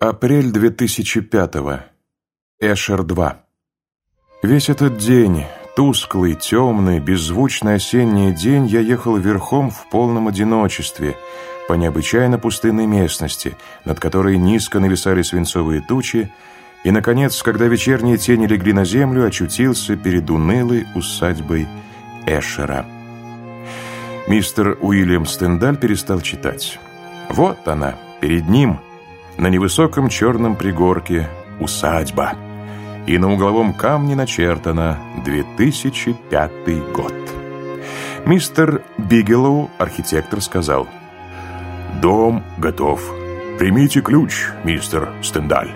Апрель 2005-го. Эшер-2. Весь этот день, тусклый, темный, беззвучный осенний день, я ехал верхом в полном одиночестве по необычайно пустынной местности, над которой низко нависали свинцовые тучи, и, наконец, когда вечерние тени легли на землю, очутился перед унылой усадьбой Эшера. Мистер Уильям Стендаль перестал читать. Вот она, перед ним – на невысоком черном пригорке усадьба. И на угловом камне начертано 2005 год. Мистер Бигелоу, архитектор, сказал «Дом готов. Примите ключ, мистер Стендаль».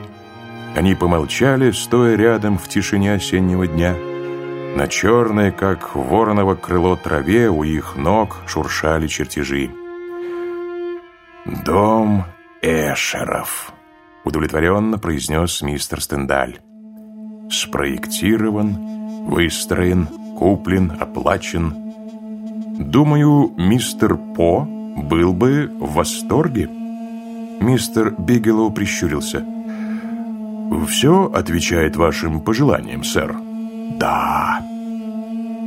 Они помолчали, стоя рядом в тишине осеннего дня. На черной, как вороново крыло траве, у их ног шуршали чертежи. «Дом Эшеров», — удовлетворенно произнес мистер Стендаль. «Спроектирован, выстроен, куплен, оплачен. Думаю, мистер По был бы в восторге». Мистер Бигелоу прищурился. «Все отвечает вашим пожеланиям, сэр?» «Да».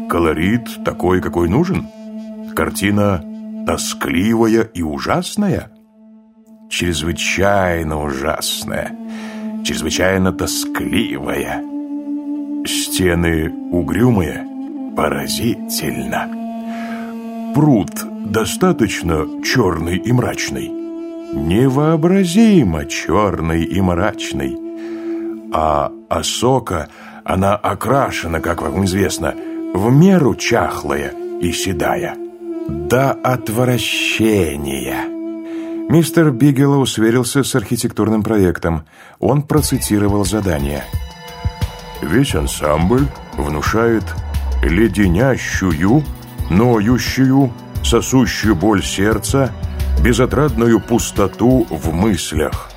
«Колорит такой, какой нужен? Картина тоскливая и ужасная?» Чрезвычайно ужасная, чрезвычайно тоскливая. Стены угрюмые, поразительно. Пруд достаточно черный и мрачный. Невообразимо черный и мрачный. А осока, она окрашена, как вам известно, в меру чахлая и седая. До отвращения. Мистер Бигелоу сверился с архитектурным проектом. Он процитировал задание. «Весь ансамбль внушает леденящую, ноющую, сосущую боль сердца, безотрадную пустоту в мыслях.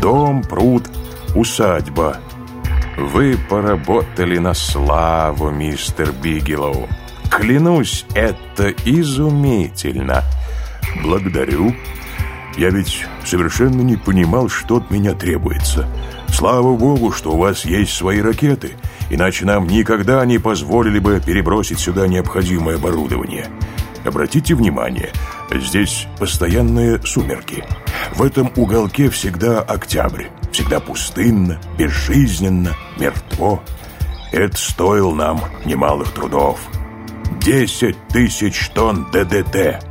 Дом, пруд, усадьба. Вы поработали на славу, мистер Бигелоу. Клянусь, это изумительно. Благодарю». Я ведь совершенно не понимал, что от меня требуется. Слава богу, что у вас есть свои ракеты, иначе нам никогда не позволили бы перебросить сюда необходимое оборудование. Обратите внимание, здесь постоянные сумерки. В этом уголке всегда октябрь, всегда пустынно, безжизненно, мертво. Это стоил нам немалых трудов. Десять тысяч тонн ДДТ.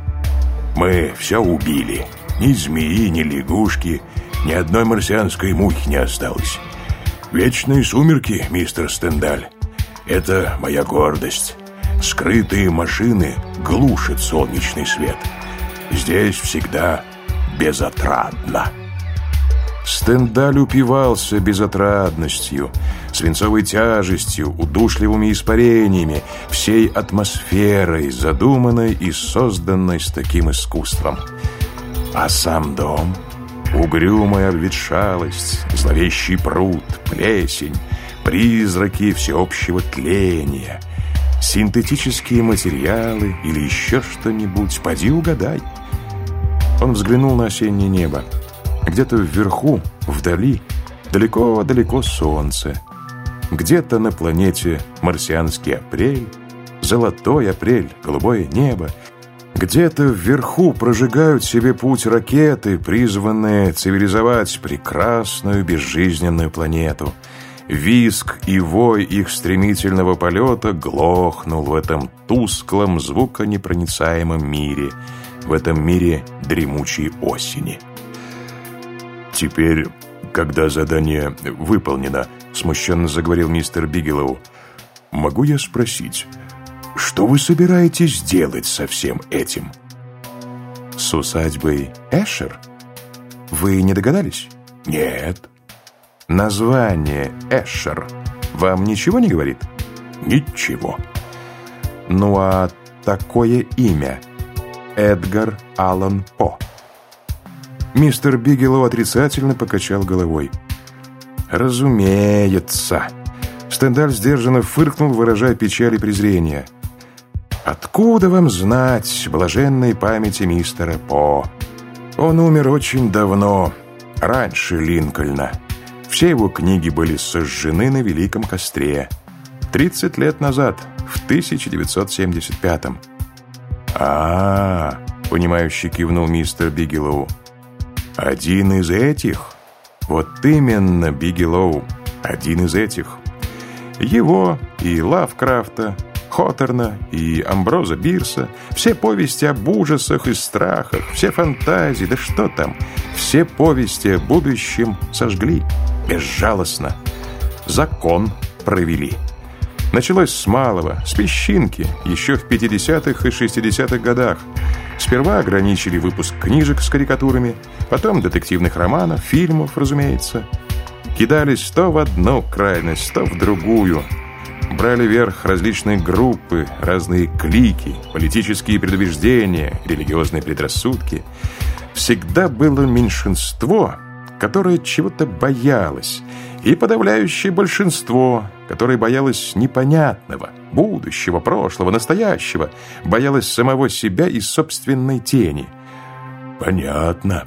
Мы все убили. Ни змеи, ни лягушки, ни одной марсианской мухи не осталось. Вечные сумерки, мистер Стендаль. Это моя гордость. Скрытые машины глушат солнечный свет. Здесь всегда безотрадно. Стендаль упивался безотрадностью, свинцовой тяжестью, удушливыми испарениями, всей атмосферой, задуманной и созданной с таким искусством. А сам дом, угрюмая обветшалость, зловещий пруд, плесень, призраки всеобщего тления, синтетические материалы или еще что-нибудь, поди угадай. Он взглянул на осеннее небо. Где-то вверху, вдали, далеко-далеко солнце. Где-то на планете марсианский апрель, золотой апрель, голубое небо, где-то вверху прожигают себе путь ракеты, призванные цивилизовать прекрасную безжизненную планету. Виск и вой их стремительного полета глохнул в этом тусклом, звуконепроницаемом мире, в этом мире дремучей осени. «Теперь, когда задание выполнено», — смущенно заговорил мистер Бигелоу, «могу я спросить...» Что вы собираетесь делать со всем этим? С усадьбой Эшер? Вы не догадались? Нет. Название Эшер вам ничего не говорит? Ничего. Ну а такое имя? Эдгар Аллан По. Мистер Бигелоу отрицательно покачал головой. «Разумеется». Стендаль сдержанно фыркнул, выражая печаль и презрение. Откуда вам знать блаженной памяти мистера По? Он умер очень давно, раньше Линкольна. Все его книги были сожжены на Великом костре. 30 лет назад, в 1975-м. а, -а, -а понимающе кивнул мистер Бигелоу. «Один из этих?» «Вот именно, Бигелоу, один из этих. Его и Лавкрафта, Хоторна и Амброза Бирса, все повести об ужасах и страхах, все фантазии, да что там, все повести о будущем сожгли, безжалостно. Закон провели. Началось с малого, с песчинки, еще в 50-х и 60-х годах. Сперва ограничили выпуск книжек с карикатурами, потом детективных романов, фильмов, разумеется. Кидались то в одну крайность, то в другую. Брали верх различные группы, разные клики, политические предубеждения, религиозные предрассудки. Всегда было меньшинство, которое чего-то боялось, и подавляющее большинство, которое боялось непонятного, будущего, прошлого, настоящего, боялось самого себя и собственной тени. Понятно.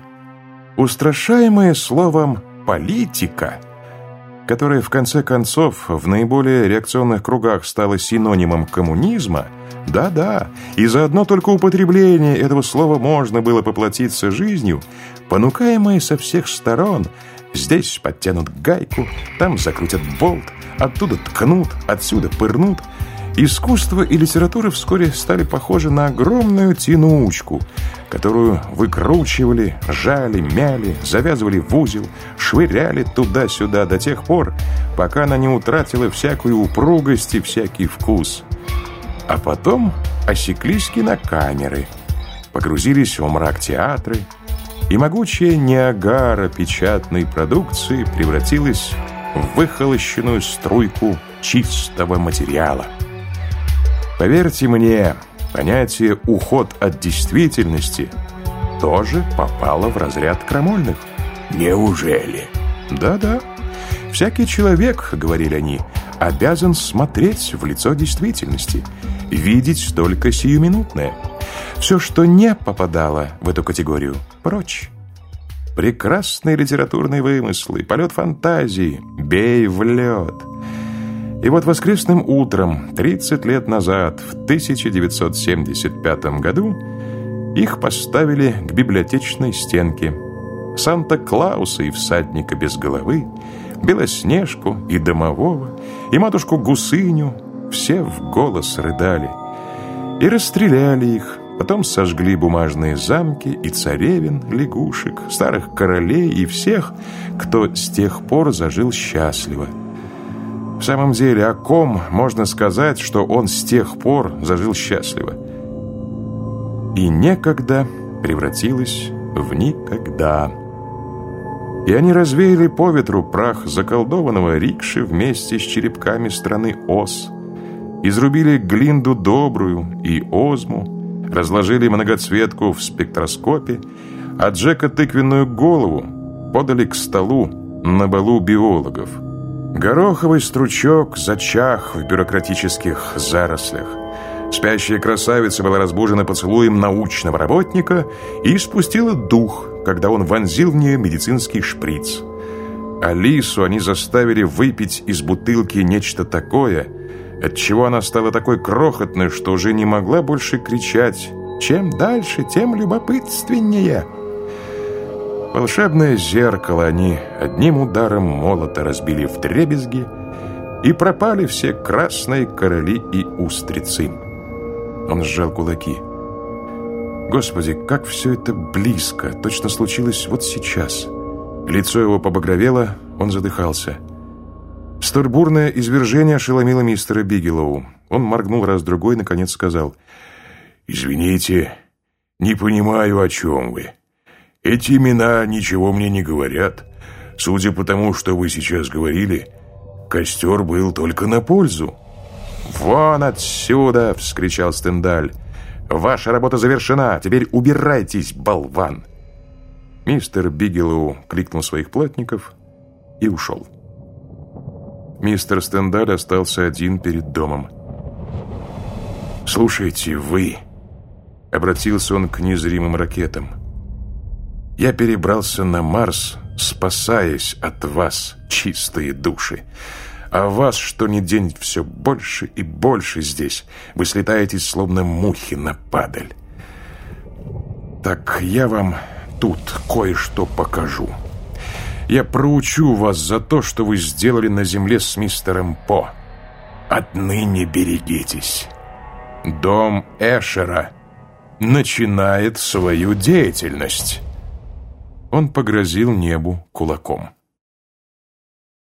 Устрашаемое словом «политика», которое в конце концов в наиболее реакционных кругах стало синонимом коммунизма, да-да, и за одно только употребление этого слова можно было поплатиться жизнью, понукаемое со всех сторон – Здесь подтянут гайку, там закрутят болт, оттуда ткнут, отсюда пырнут. Искусство и литература вскоре стали похожи на огромную тянучку, которую выкручивали, жали, мяли, завязывали в узел, швыряли туда-сюда до тех пор, пока она не утратила всякую упругость и всякий вкус. А потом осеклись кинокамеры, погрузились во мрак театры, и могучая Ниагара печатной продукции превратилась в выхолощенную струйку чистого материала. Поверьте мне, понятие «уход от действительности» тоже попало в разряд крамольных. Неужели? Да-да. Всякий человек, говорили они, обязан смотреть в лицо действительности, видеть только сиюминутное – все, что не попадало в эту категорию, прочь. Прекрасные литературные вымыслы, полет фантазии, бей в лед. И вот воскресным утром, 30 лет назад, в 1975 году, их поставили к библиотечной стенке. Санта-Клауса и всадника без головы, Белоснежку и Домового, и матушку Гусыню, все в голос рыдали. И расстреляли их, Потом сожгли бумажные замки и царевин, лягушек, старых королей и всех, кто с тех пор зажил счастливо. В самом деле, о ком можно сказать, что он с тех пор зажил счастливо? И некогда превратилась в никогда. И они развеяли по ветру прах заколдованного рикши вместе с черепками страны Оз. Изрубили Глинду Добрую и Озму, разложили многоцветку в спектроскопе, а Джека тыквенную голову подали к столу на балу биологов. Гороховый стручок зачах в бюрократических зарослях. Спящая красавица была разбужена поцелуем научного работника и спустила дух, когда он вонзил в нее медицинский шприц. Алису они заставили выпить из бутылки нечто такое – отчего она стала такой крохотной, что уже не могла больше кричать. Чем дальше, тем любопытственнее. Волшебное зеркало они одним ударом молота разбили в дребезги, и пропали все красные короли и устрицы. Он сжал кулаки. Господи, как все это близко, точно случилось вот сейчас. Лицо его побагровело, он задыхался. Столь извержение ошеломило мистера Бигелоу. Он моргнул раз-другой, наконец сказал. «Извините, не понимаю, о чем вы. Эти имена ничего мне не говорят. Судя по тому, что вы сейчас говорили, костер был только на пользу». «Вон отсюда!» — вскричал Стендаль. «Ваша работа завершена. Теперь убирайтесь, болван!» Мистер Бигелоу кликнул своих плотников и ушел. Мистер Стендаль остался один перед домом. «Слушайте, вы...» Обратился он к незримым ракетам. «Я перебрался на Марс спасаясь от вас, чистые души. А вас, что ни день, все больше и больше здесь. Вы слетаете, словно мухи на падаль. Так я вам тут кое-что покажу. Я проучу вас за то, что вы сделали на земле с мистером По. Отныне берегитесь. Дом Эшера начинает свою деятельность. Он погрозил небу кулаком.